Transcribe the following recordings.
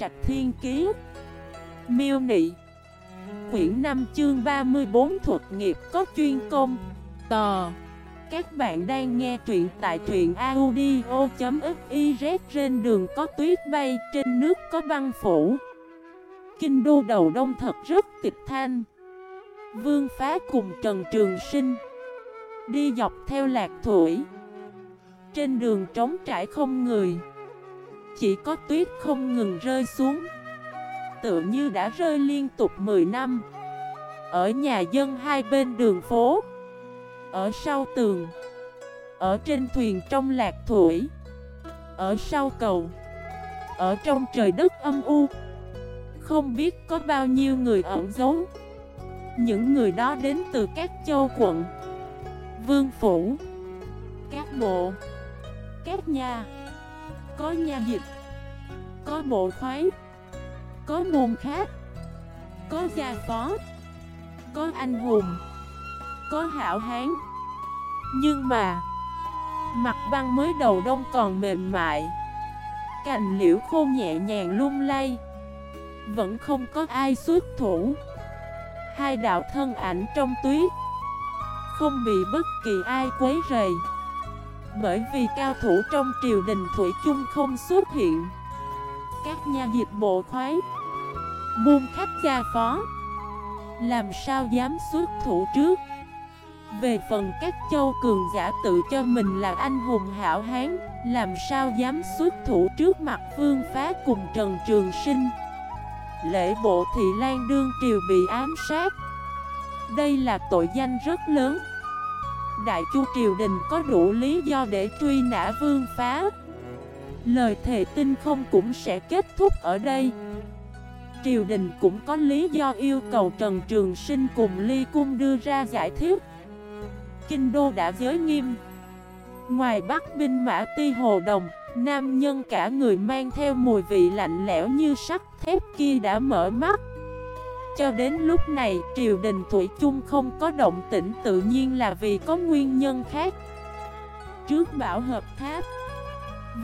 Trạch Thiên Kiế Miêu Nị. Quyển 5 chương 34 thuật nghiệp có chuyên công. Tò. Các bạn đang nghe truyện tại truyện audio.xyz Trên đường có tuyết bay, trên nước có băng phủ. Kinh đô đầu đông thật rất tịch thanh. Vương phá cùng Trần Trường Sinh. Đi dọc theo lạc thủy. Trên đường trống trải không người. Chỉ có tuyết không ngừng rơi xuống. Tựa như đã rơi liên tục 10 năm. Ở nhà dân hai bên đường phố. Ở sau tường. Ở trên thuyền trong lạc thủy. Ở sau cầu. Ở trong trời đất âm u. Không biết có bao nhiêu người ẩn giấu. Những người đó đến từ các châu quận. Vương Phủ. Các bộ. Các nhà. Có nhà dịch. Có bộ khoái Có môn khác, Có gia phó, Có anh hùng, Có hảo hán. Nhưng mà, Mặt băng mới đầu đông còn mềm mại, Cành liễu khô nhẹ nhàng lung lay, Vẫn không có ai xuất thủ. Hai đạo thân ảnh trong tuyết, không bị bất kỳ ai quấy rầy, Bởi vì cao thủ trong triều đình Thủy chung không xuất hiện. Các nha dịch bộ khoái. Buôn khách gia phó. Làm sao dám xuất thủ trước? Về phần các châu cường giả tự cho mình là anh hùng hảo hán, Làm sao dám xuất thủ trước mặt vương phá cùng Trần Trường Sinh? Lễ bộ thị lan đương triều bị ám sát. Đây là tội danh rất lớn. Đại chu triều đình có đủ lý do để truy nã vương phá. Lời thề tinh không cũng sẽ kết thúc ở đây. Triều đình cũng có lý do yêu cầu Trần Trường Sinh cùng Ly Cung đưa ra giải thích. Kinh đô đã giới nghiêm. Ngoài Bắc binh mã ti hồ đồng Nam nhân cả người mang theo mùi vị lạnh lẽo như sắt thép kia đã mở mắt. Cho đến lúc này, triều đình Thủy chung không có động tĩnh tự nhiên là vì có nguyên nhân khác. Trước bảo hợp tháp,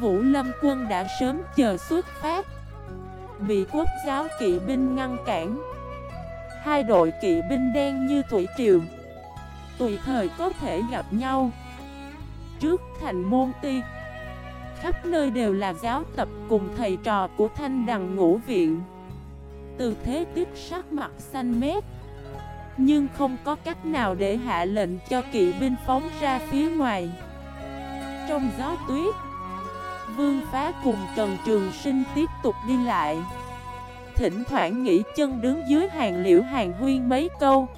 Vũ Lâm quân đã sớm chờ xuất phát. Bị quốc giáo kỵ binh ngăn cản. Hai đội kỵ binh đen như Thủy Triều. Tùy thời có thể gặp nhau. Trước thành môn ti, khắp nơi đều là giáo tập cùng thầy trò của thanh đằng ngũ viện. Từ thế tiếp sắc mặt xanh mét, Nhưng không có cách nào để hạ lệnh cho kỵ binh phóng ra phía ngoài Trong gió tuyết Vương phá cùng Trần Trường Sinh tiếp tục đi lại. Thỉnh thoảng nghỉ chân đứng dưới hàng liễu hàng huyên mấy câu.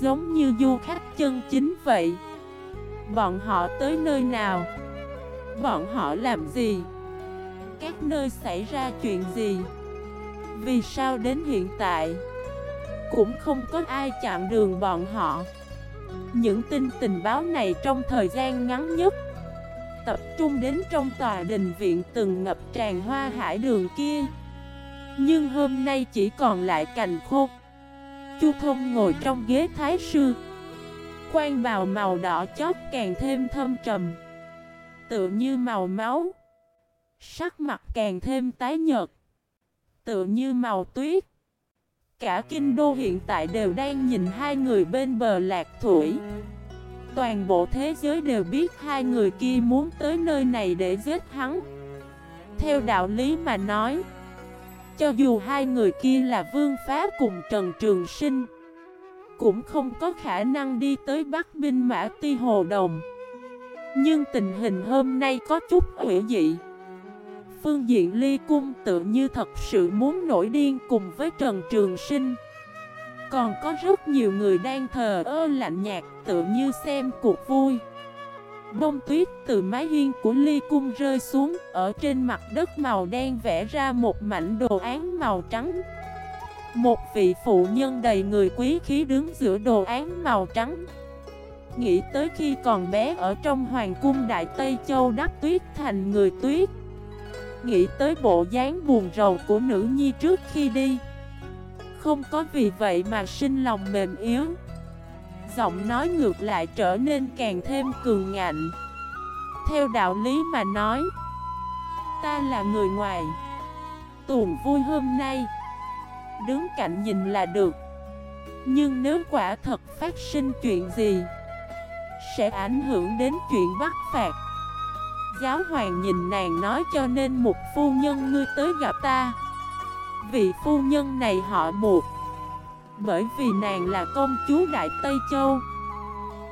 Giống như du khách chân chính vậy. Bọn họ tới nơi nào? Bọn họ làm gì? Các nơi xảy ra chuyện gì? Vì sao đến hiện tại? Cũng không có ai chặn đường bọn họ. Những tin tình báo này trong thời gian ngắn nhất Tập trung đến trong tòa đình viện từng ngập tràn hoa hải đường kia. Nhưng hôm nay chỉ còn lại cành khô. Chu thông ngồi trong ghế thái sư. Quan bào màu đỏ chót càng thêm thâm trầm. Tựa như màu máu. Sắc mặt càng thêm tái nhợt. Tựa như màu tuyết. Cả kinh đô hiện tại đều đang nhìn hai người bên bờ lạc thủy. Toàn bộ thế giới đều biết hai người kia muốn tới nơi này để giết hắn. Theo đạo lý mà nói, cho dù hai người kia là Vương Phá cùng Trần Trường Sinh, cũng không có khả năng đi tới Bắc Binh Mã Ti Hồ Đồng. Nhưng tình hình hôm nay có chút hữu dị phương diện ly cung tự như thật sự muốn nổi điên cùng với Trần Trường Sinh còn có rất nhiều người đang thờ ơ lạnh nhạt, tự như xem cuộc vui. Bông tuyết từ mái hiên của ly cung rơi xuống, Ở trên mặt đất màu đen vẽ ra một mảnh đồ án màu trắng. Một vị phụ nhân đầy người quý khí đứng giữa đồ án màu trắng. Nghĩ tới khi còn bé ở trong hoàng cung Đại Tây Châu đắp tuyết thành người tuyết. Nghĩ tới bộ dáng buồn rầu của nữ nhi trước khi đi. Không có vì vậy mà sinh lòng mềm yếu. Giọng nói ngược lại trở nên càng thêm cường ngạnh. Theo đạo lý mà nói, Ta là người ngoài. Tuồng vui hôm nay, Đứng cạnh nhìn là được. Nhưng nếu quả thật phát sinh chuyện gì, Sẽ ảnh hưởng đến chuyện bắt phạt. Giáo hoàng nhìn nàng nói cho nên một phu nhân ngươi tới gặp ta. Vị phu nhân này họ một. Bởi vì nàng là công chúa Đại Tây Châu.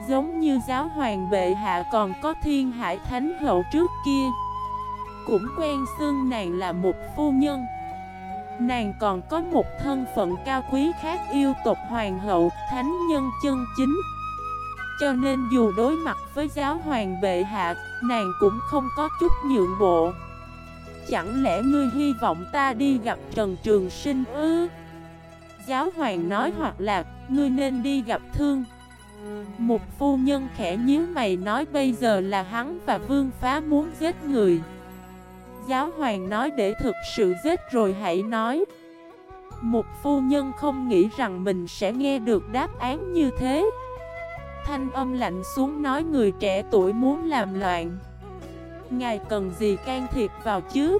Giống như giáo hoàng bệ hạ còn có thiên hải thánh hậu trước kia. Cũng quen xưng nàng là một phu nhân. Nàng còn có một thân phận cao quý khác yêu tộc hoàng hậu, thánh nhân chân chính. Cho nên dù đối mặt với giáo hoàng bệ hạ, nàng cũng không có chút nhượng bộ. Chẳng lẽ ngươi hy vọng ta đi gặp Trần Trường Sinh ư? Giáo hoàng nói hoặc là, ngươi nên đi gặp thương. Một phu nhân khẽ nhíu mày nói bây giờ là hắn và vương phá muốn giết người. Giáo hoàng nói để thực sự giết rồi hãy nói. Một phu nhân không nghĩ rằng mình sẽ nghe được đáp án như thế. Thanh âm lạnh xuống nói người trẻ tuổi muốn làm loạn. Ngài cần gì can thiệp vào chứ?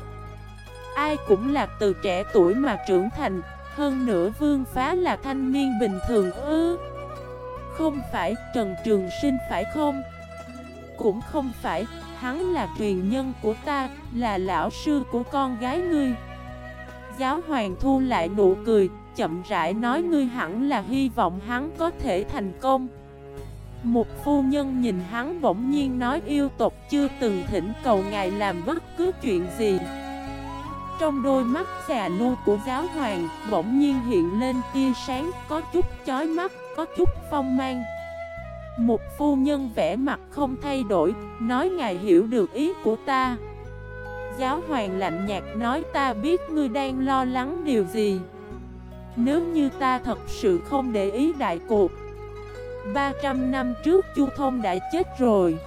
Ai cũng là từ trẻ tuổi mà trưởng thành, Hơn nữa vương phá là thanh niên bình thường ư? Không phải Trần Trường Sinh phải không? Cũng không phải, Hắn là truyền nhân của ta, Là lão sư của con gái ngươi. Giáo hoàng thu lại nụ cười, Chậm rãi nói ngươi hẳn là hy vọng hắn có thể thành công một phu nhân nhìn hắn bỗng nhiên nói yêu tộc chưa từng thỉnh cầu ngài làm bất cứ chuyện gì. Trong đôi mắt già nua của giáo hoàng bỗng nhiên hiện lên tia sáng có chút chói mắt, có chút phong mang. Một phu nhân vẽ mặt không thay đổi, nói ngài hiểu được ý của ta. Giáo hoàng lạnh nhạt nói ta biết ngươi đang lo lắng điều gì. Nếu như ta thật sự không để ý đại cuộc 300 năm trước Chu Thông đã chết rồi.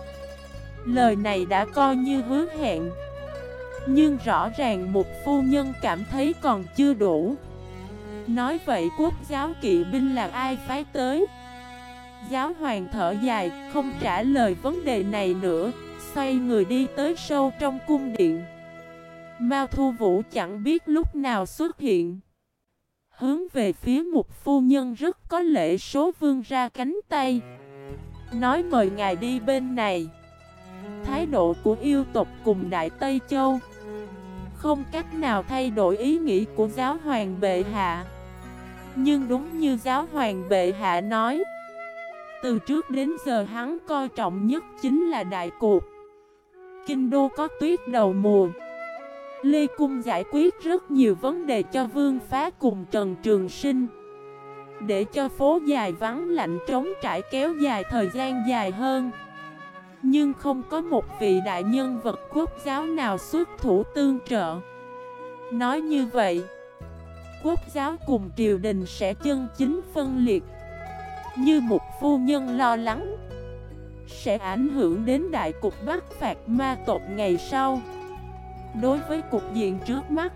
Lời này đã coi như hứa hẹn. Nhưng rõ ràng một phu nhân cảm thấy còn chưa đủ. Nói vậy quốc giáo kỵ binh là ai phái tới? Giáo hoàng thở dài, không trả lời vấn đề này nữa, Xoay người đi tới sâu trong cung điện. Mao Thu Vũ chẳng biết lúc nào xuất hiện. Hướng về phía một phu nhân rất có lễ số vương ra cánh tay. Nói mời ngài đi bên này. Thái độ của yêu tộc cùng Đại Tây Châu Không cách nào thay đổi ý nghĩ của giáo hoàng bệ hạ. Nhưng đúng như giáo hoàng bệ hạ nói, Từ trước đến giờ hắn coi trọng nhất chính là đại cuộc. Kinh đô có tuyết đầu mùa Lê Cung giải quyết rất nhiều vấn đề cho Vương Phá cùng Trần Trường Sinh. Để cho phố dài vắng lạnh, trống trải kéo dài thời gian dài hơn. Nhưng không có một vị đại nhân vật quốc giáo nào xuất thủ tương trợ. Nói như vậy, Quốc giáo cùng triều đình sẽ chân chính phân liệt. Như một phu nhân lo lắng, Sẽ ảnh hưởng đến đại cục bắt phạt ma tộc ngày sau. Đối với cục diện trước mắt,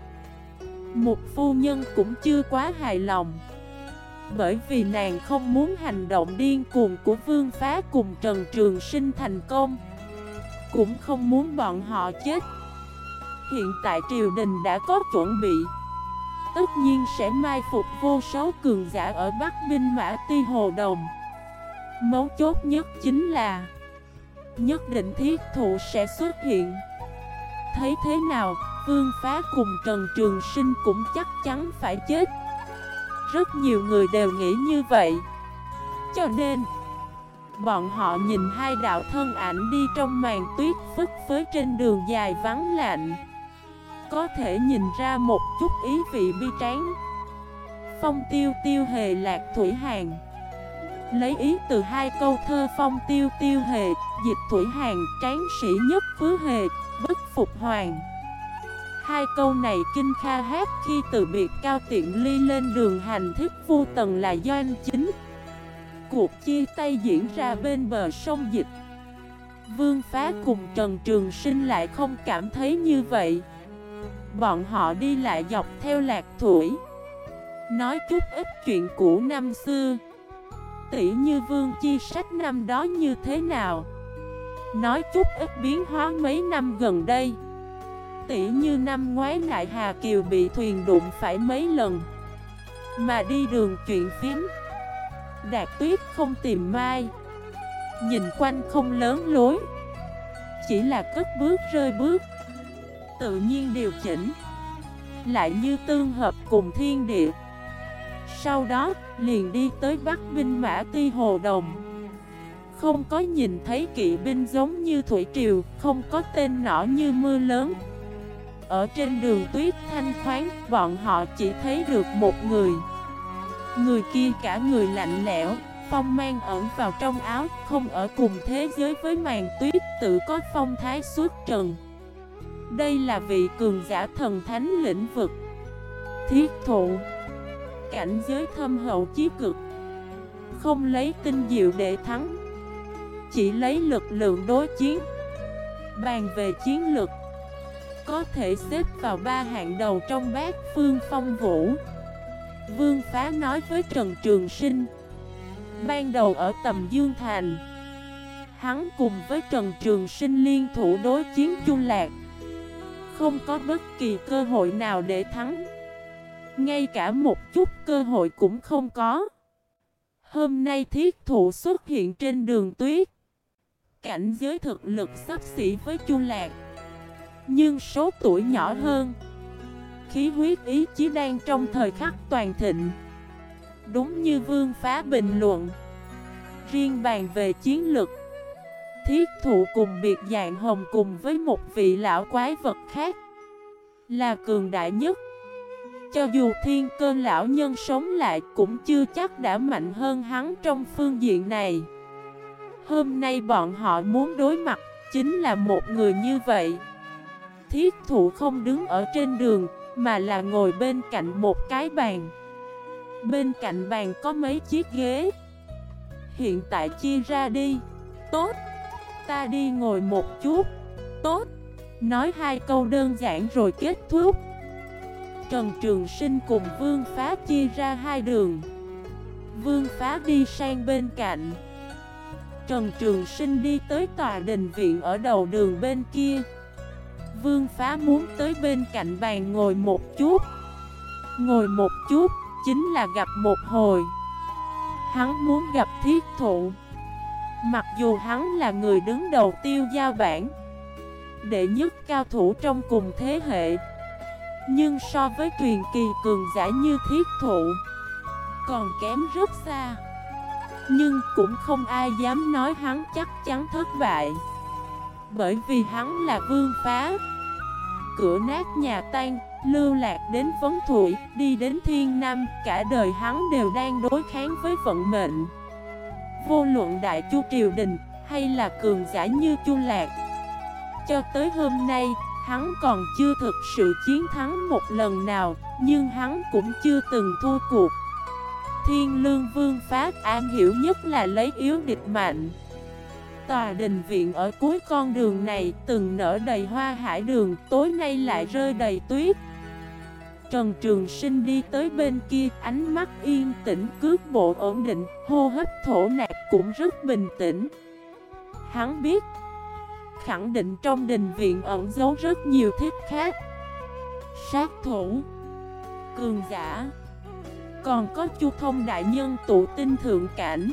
Một phu nhân cũng chưa quá hài lòng. Bởi vì nàng không muốn hành động điên cuồng của Vương Phá cùng Trần Trường Sinh thành công. Cũng không muốn bọn họ chết. Hiện tại triều đình đã có chuẩn bị. Tất nhiên sẽ mai phục vô số cường giả ở Bắc Binh Mã Ti Hồ Đồng. Mấu chốt nhất chính là, Nhất định thiết thụ sẽ xuất hiện. Thấy thế nào, Vương Phá cùng Trần Trường Sinh cũng chắc chắn phải chết. Rất nhiều người đều nghĩ như vậy. Cho nên Bọn họ nhìn hai đạo thân ảnh đi trong màn tuyết phức phới trên đường dài vắng lạnh. Có thể nhìn ra một chút ý vị bi tráng. Phong tiêu tiêu hề lạc thủy hàng. Lấy ý từ hai câu thơ phong tiêu tiêu hề Dịch thủy hàng tráng sĩ nhất phứ hề bất phục hoàng. Hai câu này Kinh Kha hát khi từ biệt Cao Tiện Ly lên đường hành thích vô tần là doanh chính. Cuộc chia tay diễn ra bên bờ sông Dịch. Vương Phá cùng Trần Trường Sinh lại không cảm thấy như vậy. Bọn họ đi lại dọc theo lạc thủy. Nói chút ít chuyện cũ năm xưa. Tỷ như Vương Chi sách năm đó như thế nào? Nói chút ít biến hóa mấy năm gần đây. Tỉ như năm ngoái lại Hà Kiều bị thuyền đụng phải mấy lần. Mà đi đường chuyện phím. Đạt tuyết không tìm mai. Nhìn quanh không lớn lối. Chỉ là cất bước rơi bước. Tự nhiên điều chỉnh. Lại như tương hợp cùng thiên địa. Sau đó, liền đi tới Bắc Binh Mã Ti Hồ Đồng. Không có nhìn thấy kỵ binh giống như thủy triều, Không có tên nỏ như mưa lớn. Ở trên đường tuyết thanh khoáng Bọn họ chỉ thấy được một người. Người kia cả người lạnh lẽo, Phong mang ẩn vào trong áo, Không ở cùng thế giới với màn tuyết, Tự có phong thái suốt trần. Đây là vị cường giả thần thánh lĩnh vực. Thiết thụ. Cảnh giới thâm hậu chí cực. Không lấy tinh diệu để thắng. Chỉ lấy lực lượng đối chiến. Bàn về chiến lực Có thể xếp vào ba hạng đầu trong bát phương phong vũ. Vương Phá nói với Trần Trường Sinh, Ban đầu ở tầm Dương Thành, Hắn cùng với Trần Trường Sinh liên thủ đối chiến Chu Lạc. Không có bất kỳ cơ hội nào để thắng. Ngay cả một chút cơ hội cũng không có. Hôm nay thiết thụ xuất hiện trên đường tuyết. Cảnh giới thực lực sắp xỉ với Chu Lạc. Nhưng số tuổi nhỏ hơn, khí huyết ý chí đang trong thời khắc toàn thịnh. Đúng như vương phá bình luận, Riêng bàn về chiến lực, Thiết thụ cùng biệt dạng hồng cùng với một vị lão quái vật khác Là cường đại nhất. Cho dù thiên cơ lão nhân sống lại cũng chưa chắc đã mạnh hơn hắn trong phương diện này. Hôm nay bọn họ muốn đối mặt, chính là một người như vậy. Thiết thụ không đứng ở trên đường, mà là ngồi bên cạnh một cái bàn. Bên cạnh bàn có mấy chiếc ghế. Hiện tại chia ra đi. Tốt. Ta đi ngồi một chút. Tốt. Nói hai câu đơn giản rồi kết thúc. Trần Trường Sinh cùng Vương Phá chia ra hai đường. Vương Phá đi sang bên cạnh. Trần Trường Sinh đi tới tòa đình viện ở đầu đường bên kia. Vương phá muốn tới bên cạnh bàn ngồi một chút. Ngồi một chút, Chính là gặp một hồi. Hắn muốn gặp thiết thụ. Mặc dù hắn là người đứng đầu tiêu giao bản, Đệ nhất cao thủ trong cùng thế hệ, Nhưng so với truyền kỳ cường giả như thiết thụ, Còn kém rất xa. Nhưng cũng không ai dám nói hắn chắc chắn thất bại Bởi vì hắn là vương phá cửa nát nhà tan, lưu lạc đến vấn thủy, đi đến thiên nam, cả đời hắn đều đang đối kháng với vận mệnh. Vô luận đại chu triều đình, hay là cường giả như chu lạc. Cho tới hôm nay, hắn còn chưa thực sự chiến thắng một lần nào, nhưng hắn cũng chưa từng thua cuộc. Thiên lương vương pháp an hiểu nhất là lấy yếu địch mạnh. Tòa đình viện ở cuối con đường này từng nở đầy hoa hải đường, Tối nay lại rơi đầy tuyết. Trần Trường Sinh đi tới bên kia, Ánh mắt yên tĩnh, cước bộ ổn định, Hô hấp thổ nạp cũng rất bình tĩnh. Hắn biết, Khẳng định trong đình viện ẩn giấu rất nhiều thiết khác. Sát thủ, Cường giả còn có chu thông đại nhân tụ tinh thượng cảnh.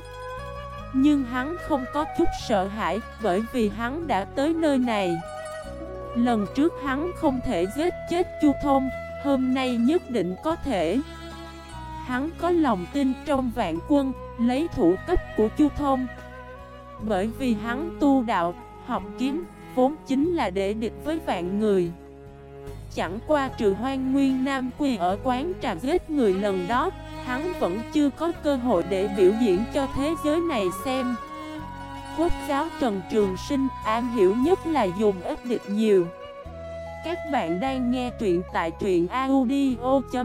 Nhưng hắn không có chút sợ hãi bởi vì hắn đã tới nơi này. Lần trước hắn không thể giết chết Chu thông Hôm nay nhất định có thể. Hắn có lòng tin trong vạn quân Lấy thủ cấp của Chu thông. Bởi vì hắn tu đạo, học kiếm Vốn chính là để địch với vạn người. Chẳng qua trừ hoang nguyên nam quỳ ở quán trà giết người lần đó, Hắn vẫn chưa có cơ hội để biểu diễn cho thế giới này xem. Quốc giáo Trần Trường Sinh am hiểu nhất là dùng ít địch nhiều. Các bạn đang nghe truyện tại truyện audio.fif